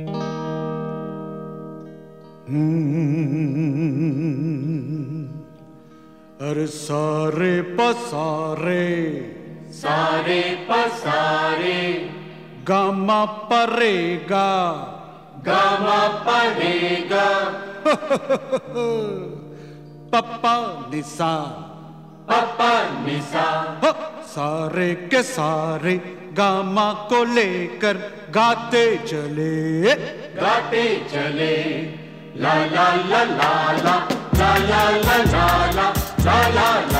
अरे सारे पसारे। सारे पसारे। गामा परेगा। गामा परेगा। पप्पा निसा पप्पा हो, सारे के सारे गामा को लेकर गाते चले। गाते चले। ला ला ला ला ला। ला ला ला ला ला। ला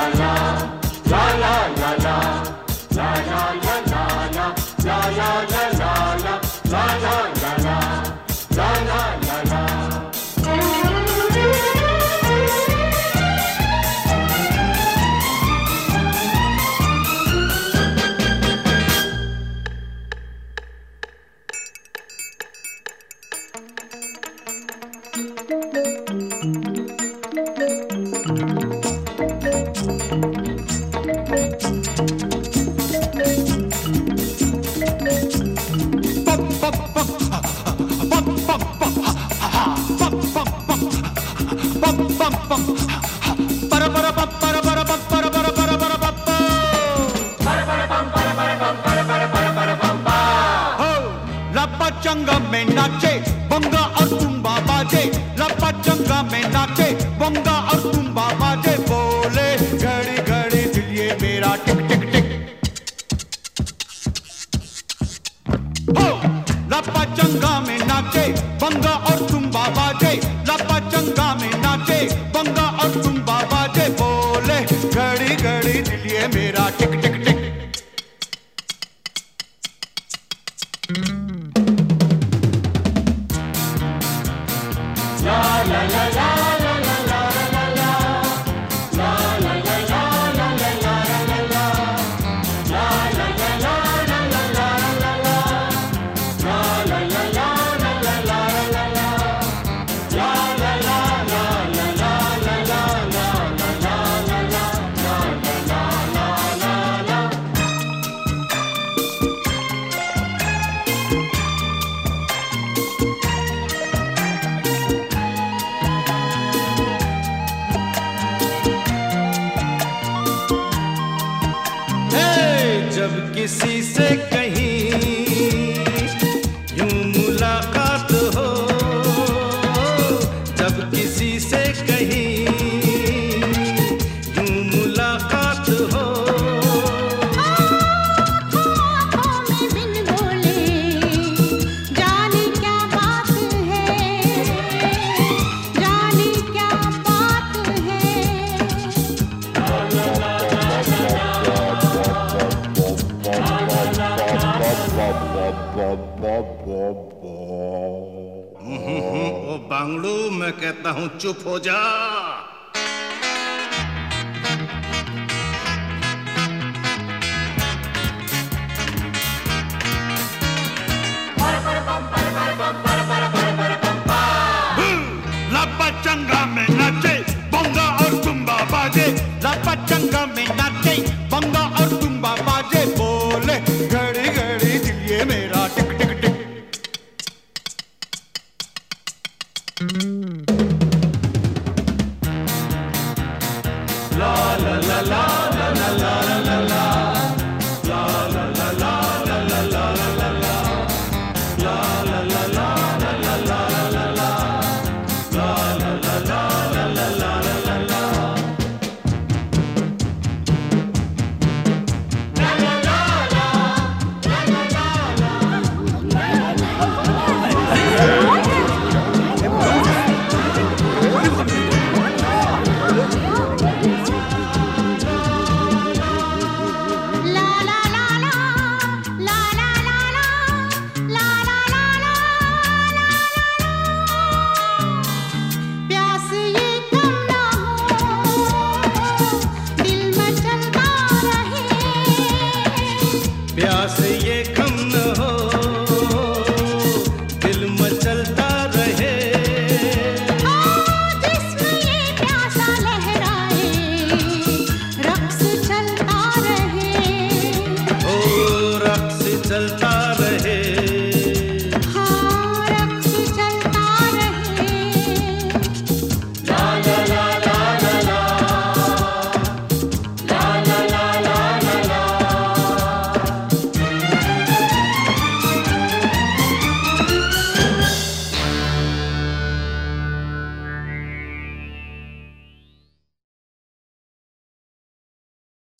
लपचंगा में बंगा और तुम बाबा जे la la la. किसी से कहीं बांगड़ू मैं कहता हूँ चुप हो जा।